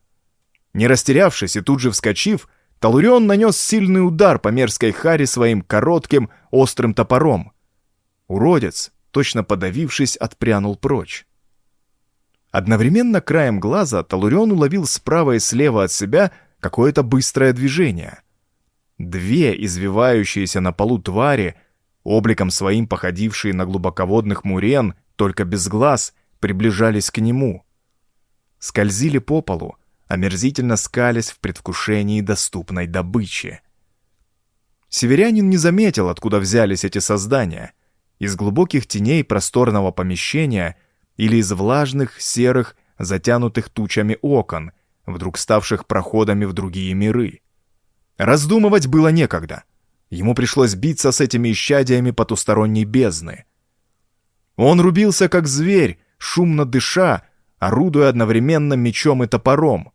Не растерявшись и тут же вскочив, Талурион нанес сильный удар по мерзкой харе своим коротким, острым топором. Уродец, точно подавившись, отпрянул прочь. Одновременно краем глаза Талурион уловил справа и слева от себя какое-то быстрое движение. Две извивающиеся на полу твари, обликом своим походившие на глубоководных мурен, только без глаз, приближались к нему. Скользили по полу, омерзительно скались в предвкушении доступной добычи. Северянин не заметил, откуда взялись эти создания. Из глубоких теней просторного помещения или из влажных, серых, затянутых тучами окон, вдруг ставших проходами в другие миры. Раздумывать было некогда. Ему пришлось биться с этими исчадиями потусторонней бездны. Он рубился, как зверь, шумно дыша, орудуя одновременно мечом и топором.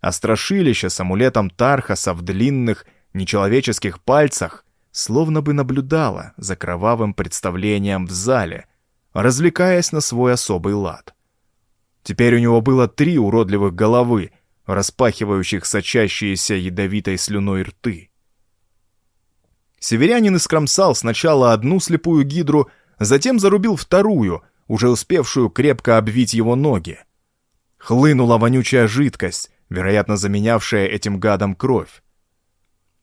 А страшилище с амулетом Тархаса в длинных, нечеловеческих пальцах словно бы наблюдало за кровавым представлением в зале, развлекаясь на свой особый лад. Теперь у него было три уродливых головы, распахивающих сочащиеся ядовитой слюной рты. Северянин искромсал сначала одну слепую гидру, затем зарубил вторую, уже успевшую крепко обвить его ноги. Хлынула вонючая жидкость, вероятно, заменявшая этим гадом кровь.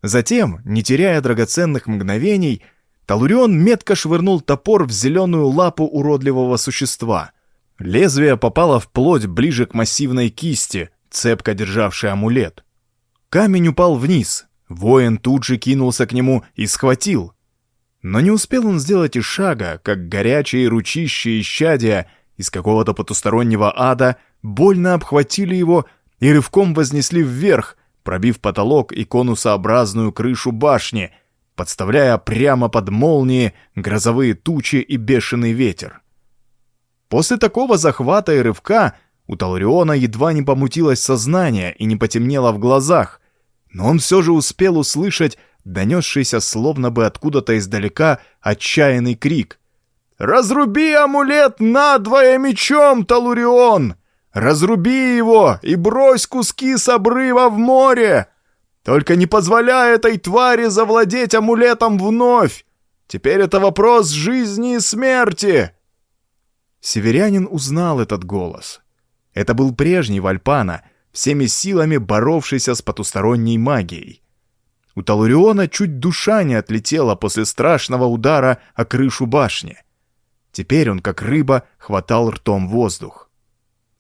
Затем, не теряя драгоценных мгновений, Талурион метко швырнул топор в зеленую лапу уродливого существа. Лезвие попало вплоть ближе к массивной кисти, цепко державшей амулет. Камень упал вниз. Воин тут же кинулся к нему и схватил. Но не успел он сделать и шага, как горячие ручища исчадия из какого-то потустороннего ада больно обхватили его и рывком вознесли вверх, пробив потолок и конусообразную крышу башни, подставляя прямо под молнии, грозовые тучи и бешеный ветер. После такого захвата и рывка у Талриона едва не помутилось сознание и не потемнело в глазах, но он все же успел услышать донесшийся словно бы откуда-то издалека отчаянный крик. «Разруби амулет надвое мечом, Талурион! Разруби его и брось куски с обрыва в море! Только не позволяй этой твари завладеть амулетом вновь! Теперь это вопрос жизни и смерти!» Северянин узнал этот голос. Это был прежний Вальпана, всеми силами боровшийся с потусторонней магией. У Талуриона чуть душа не отлетела после страшного удара о крышу башни. Теперь он, как рыба, хватал ртом воздух.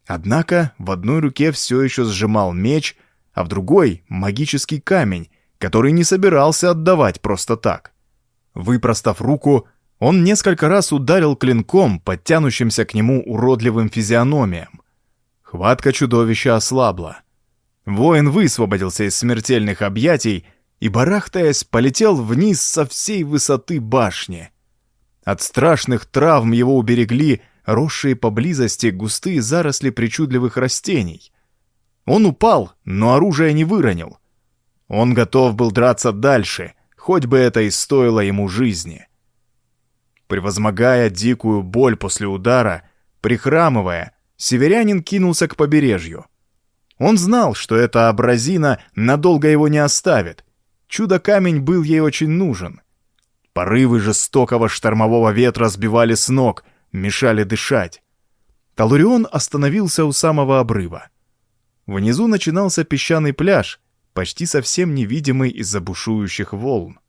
Однако в одной руке все еще сжимал меч, а в другой — магический камень, который не собирался отдавать просто так. Выпростав руку, он несколько раз ударил клинком, подтянущимся к нему уродливым физиономиям. Хватка чудовища ослабла. Воин высвободился из смертельных объятий и, барахтаясь, полетел вниз со всей высоты башни. От страшных травм его уберегли росшие поблизости густые заросли причудливых растений. Он упал, но оружие не выронил. Он готов был драться дальше, хоть бы это и стоило ему жизни. Превозмогая дикую боль после удара, прихрамывая, северянин кинулся к побережью. Он знал, что эта абразина надолго его не оставит. Чудо-камень был ей очень нужен. Порывы жестокого штормового ветра сбивали с ног, мешали дышать. Талурион остановился у самого обрыва. Внизу начинался песчаный пляж, почти совсем невидимый из-за бушующих волн.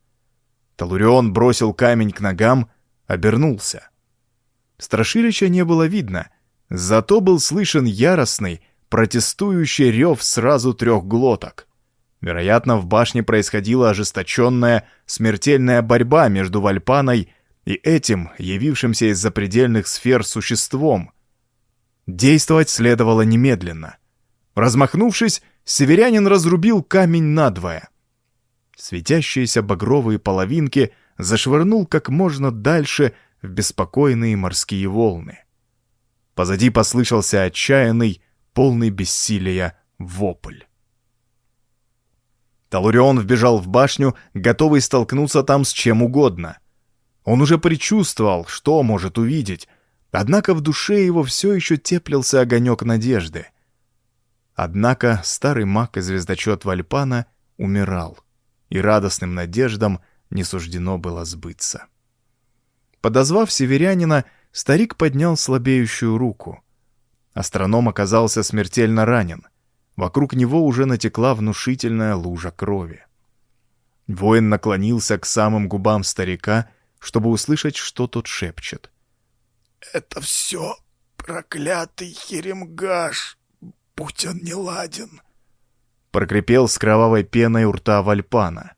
Талурион бросил камень к ногам, обернулся. Страшилища не было видно, зато был слышен яростный, протестующий рев сразу трех глоток. Вероятно, в башне происходила ожесточенная, смертельная борьба между Вальпаной и этим, явившимся из запредельных сфер существом. Действовать следовало немедленно. Размахнувшись, северянин разрубил камень надвое. Светящиеся багровые половинки зашвырнул как можно дальше в беспокойные морские волны. Позади послышался отчаянный, полный бессилия вопль. Талурион вбежал в башню, готовый столкнуться там с чем угодно. Он уже предчувствовал, что может увидеть, Однако в душе его все еще теплился огонек надежды. Однако старый маг и звездочет Вальпана умирал, и радостным надеждам не суждено было сбыться. Подозвав северянина, старик поднял слабеющую руку. Астроном оказался смертельно ранен. Вокруг него уже натекла внушительная лужа крови. Воин наклонился к самым губам старика, чтобы услышать, что тот шепчет. «Это все проклятый Херемгаш, будь он неладен!» Прокрепел с кровавой пеной у рта Вальпана.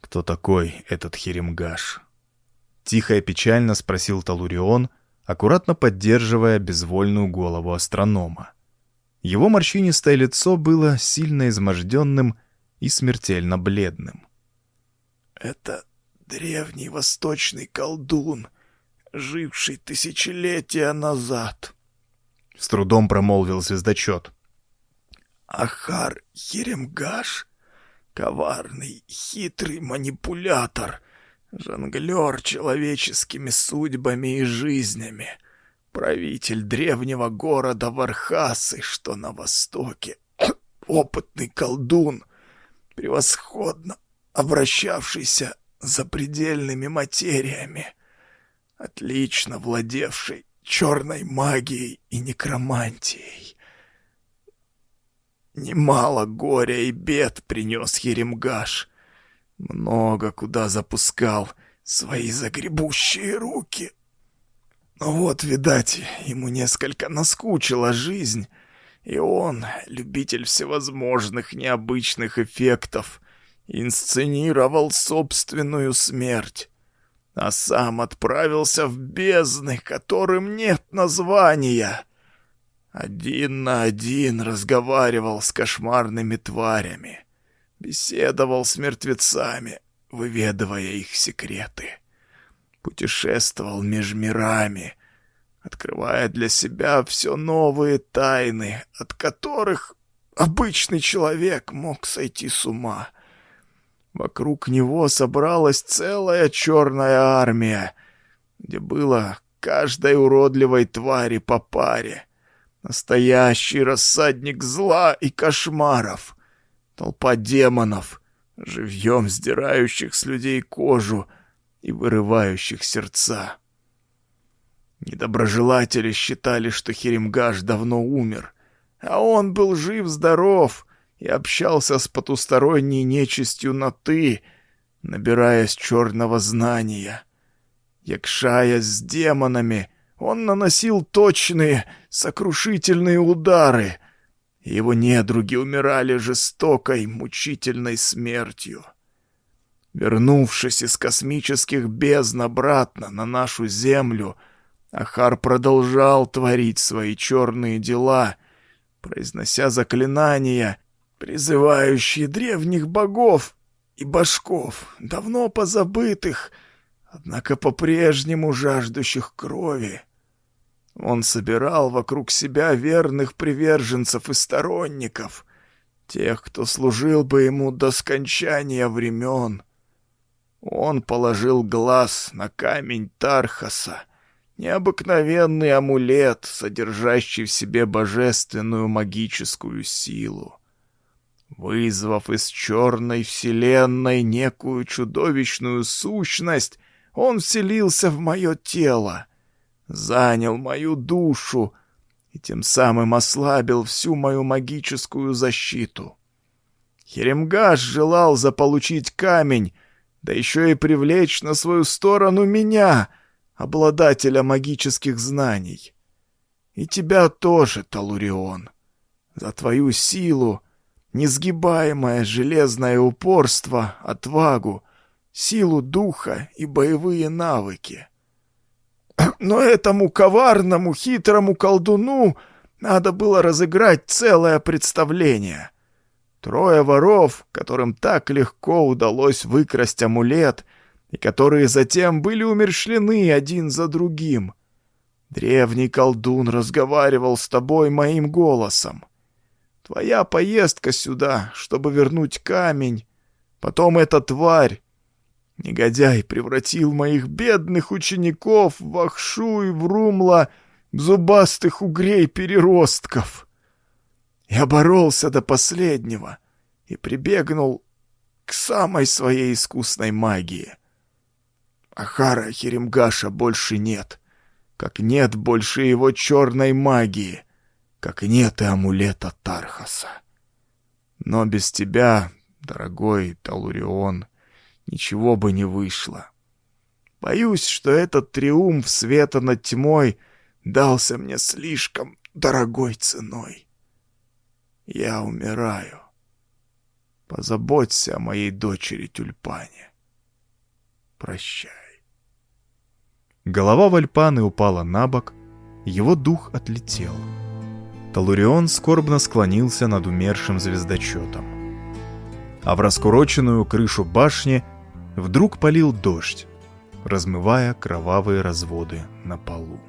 «Кто такой этот Херемгаш?» Тихо и печально спросил Талурион, аккуратно поддерживая безвольную голову астронома. Его морщинистое лицо было сильно изможденным и смертельно бледным. «Это древний восточный колдун, живший тысячелетия назад», — с трудом промолвил звездочет. «Ахар Херемгаш, коварный, хитрый манипулятор, жонглер человеческими судьбами и жизнями, правитель древнего города Вархасы, что на востоке, опытный колдун, превосходно обращавшийся за предельными материями, отлично владевший черной магией и некромантией. Немало горя и бед принес Еремгаш, много куда запускал свои загребущие руки. Но вот, видать, ему несколько наскучила жизнь, и он, любитель всевозможных необычных эффектов, инсценировал собственную смерть, а сам отправился в бездны, которым нет названия. Один на один разговаривал с кошмарными тварями, беседовал с мертвецами, выведывая их секреты. Путешествовал меж мирами, открывая для себя все новые тайны, от которых обычный человек мог сойти с ума — Вокруг него собралась целая черная армия, где было каждой уродливой твари по паре. Настоящий рассадник зла и кошмаров. Толпа демонов, живьем сдирающих с людей кожу и вырывающих сердца. Недоброжелатели считали, что Херемгаш давно умер, а он был жив-здоров — и общался с потусторонней нечистью на «ты», набираясь черного знания. Якшаясь с демонами, он наносил точные, сокрушительные удары. Его недруги умирали жестокой, мучительной смертью. Вернувшись из космических бездн обратно на нашу Землю, Ахар продолжал творить свои черные дела, произнося заклинания призывающие древних богов и башков, давно позабытых, однако по-прежнему жаждущих крови. Он собирал вокруг себя верных приверженцев и сторонников, тех, кто служил бы ему до скончания времен. Он положил глаз на камень Тархаса, необыкновенный амулет, содержащий в себе божественную магическую силу. Вызвав из черной вселенной некую чудовищную сущность, он вселился в мое тело, занял мою душу и тем самым ослабил всю мою магическую защиту. Херемгаш желал заполучить камень, да еще и привлечь на свою сторону меня, обладателя магических знаний. И тебя тоже, Талурион. За твою силу несгибаемое железное упорство, отвагу, силу духа и боевые навыки. Но этому коварному, хитрому колдуну надо было разыграть целое представление. Трое воров, которым так легко удалось выкрасть амулет, и которые затем были умершлены один за другим. Древний колдун разговаривал с тобой моим голосом. Твоя поездка сюда, чтобы вернуть камень, потом эта тварь. Негодяй превратил моих бедных учеников в Ахшу и в Румла зубастых угрей-переростков. Я боролся до последнего и прибегнул к самой своей искусной магии. Ахара Херемгаша больше нет, как нет больше его черной магии, как нет и амулета Тархаса. Но без тебя, дорогой Талурион, ничего бы не вышло. Боюсь, что этот триумф света над тьмой дался мне слишком дорогой ценой. Я умираю. Позаботься о моей дочери Тюльпане. Прощай. Голова Вальпаны упала на бок, его дух отлетел. Талурион скорбно склонился над умершим звездочетом. А в раскуроченную крышу башни вдруг полил дождь, размывая кровавые разводы на полу.